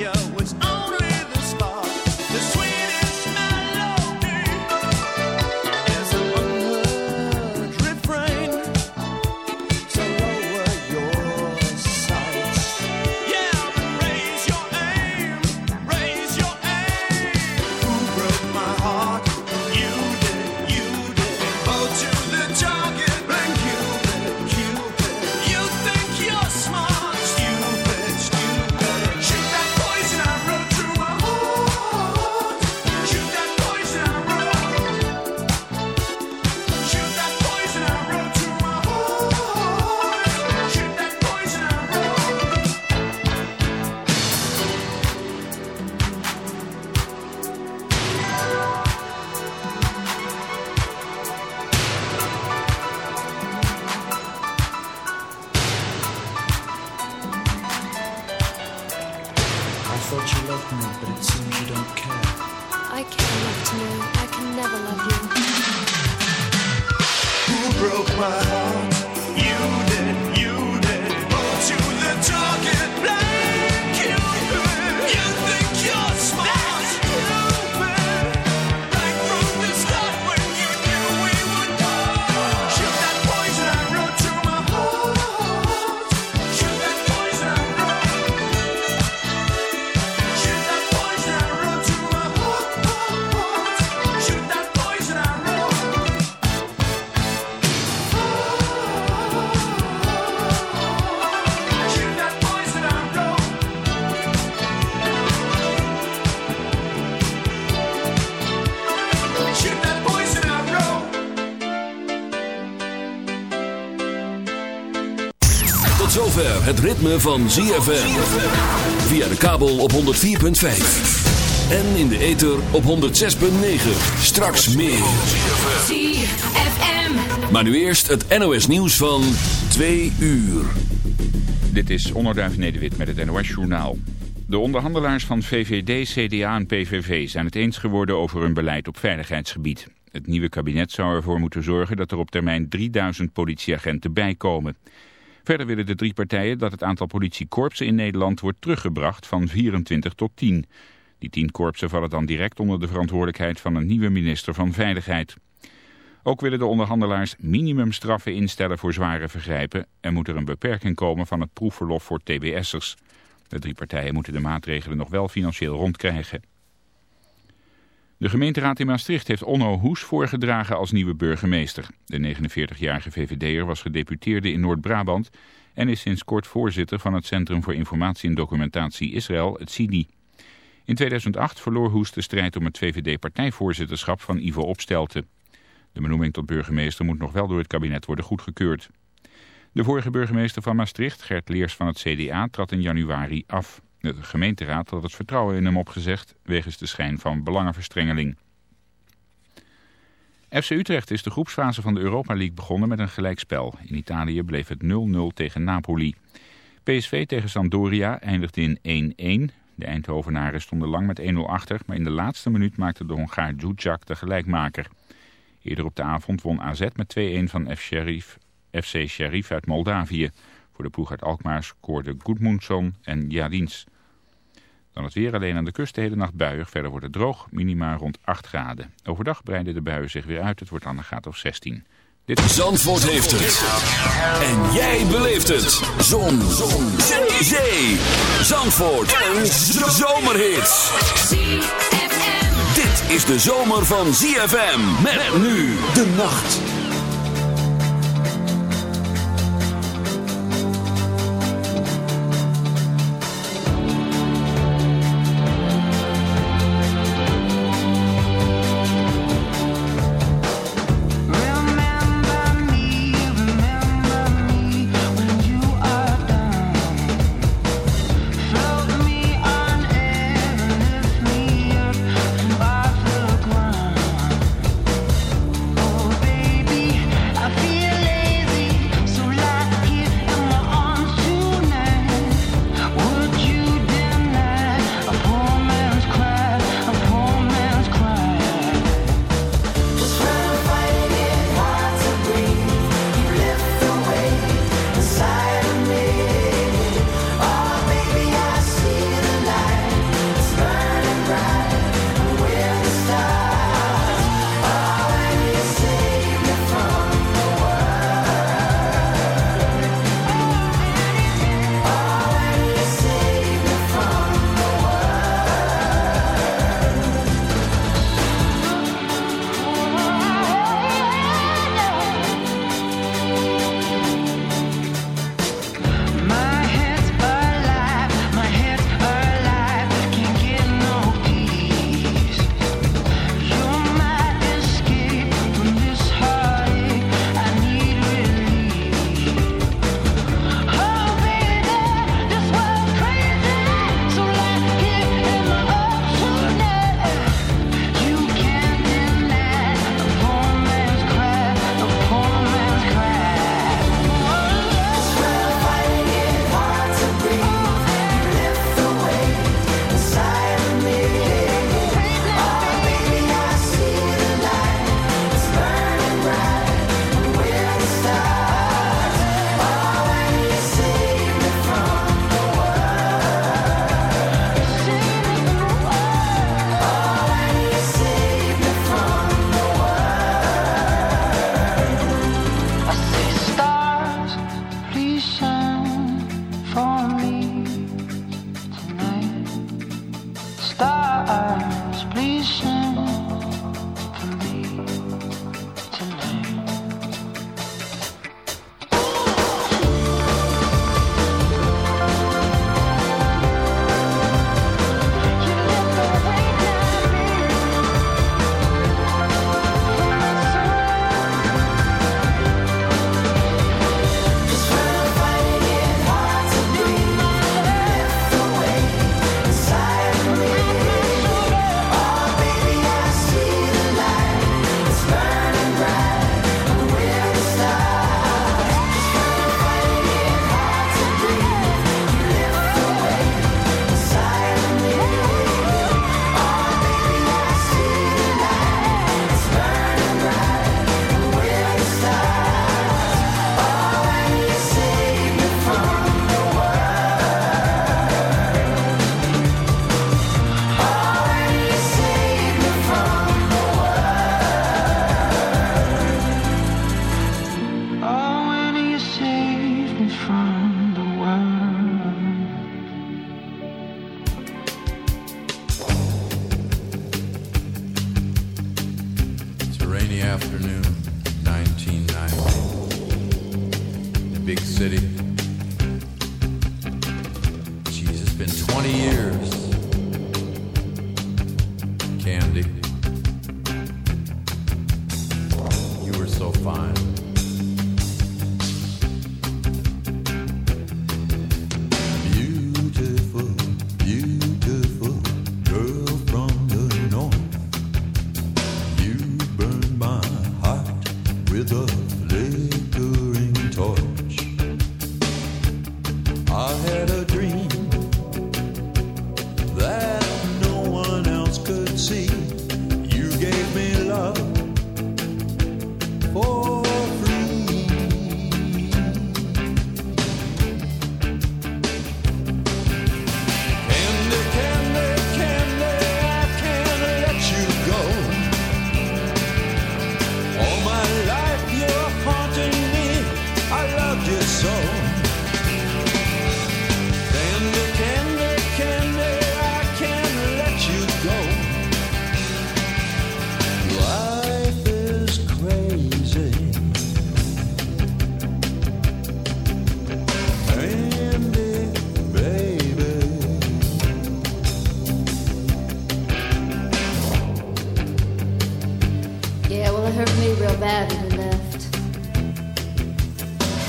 failure was on. Het ritme van ZFM. Via de kabel op 104.5. En in de ether op 106.9. Straks meer. ZFM. Maar nu eerst het NOS nieuws van 2 uur. Dit is Onderduif Nederwit met het NOS Journaal. De onderhandelaars van VVD, CDA en PVV zijn het eens geworden over hun beleid op veiligheidsgebied. Het nieuwe kabinet zou ervoor moeten zorgen dat er op termijn 3000 politieagenten bijkomen. Verder willen de drie partijen dat het aantal politiekorpsen in Nederland wordt teruggebracht van 24 tot 10. Die 10 korpsen vallen dan direct onder de verantwoordelijkheid van een nieuwe minister van Veiligheid. Ook willen de onderhandelaars minimumstraffen instellen voor zware vergrijpen en moet er een beperking komen van het proefverlof voor tbs'ers. De drie partijen moeten de maatregelen nog wel financieel rondkrijgen. De gemeenteraad in Maastricht heeft Onno Hoes voorgedragen als nieuwe burgemeester. De 49-jarige VVD'er was gedeputeerde in Noord-Brabant en is sinds kort voorzitter van het Centrum voor Informatie en Documentatie Israël, het CIDI. In 2008 verloor Hoes de strijd om het VVD-partijvoorzitterschap van Ivo Opstelten. De benoeming tot burgemeester moet nog wel door het kabinet worden goedgekeurd. De vorige burgemeester van Maastricht, Gert Leers van het CDA, trad in januari af. De gemeenteraad had het vertrouwen in hem opgezegd wegens de schijn van belangenverstrengeling. FC Utrecht is de groepsfase van de Europa League begonnen met een gelijkspel. In Italië bleef het 0-0 tegen Napoli. PSV tegen Sampdoria eindigde in 1-1. De Eindhovenaren stonden lang met 1-0 achter, maar in de laatste minuut maakte de Hongaar Djudjak de gelijkmaker. Eerder op de avond won AZ met 2-1 van FC Sheriff uit Moldavië. Voor de ploeg uit Alkmaar scoorden Goedmundsson en Jadins. Dan het weer alleen aan de kust de hele nacht buiig. Verder wordt het droog, minima rond 8 graden. Overdag breiden de buien zich weer uit. Het wordt dan een graad of 16. Dit. Zandvoort heeft het. En jij beleeft het. Zon. Zon. Zee. Zee. Zandvoort. Een zomerhit. Dit is de zomer van ZFM. Met nu de nacht.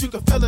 you can feel it.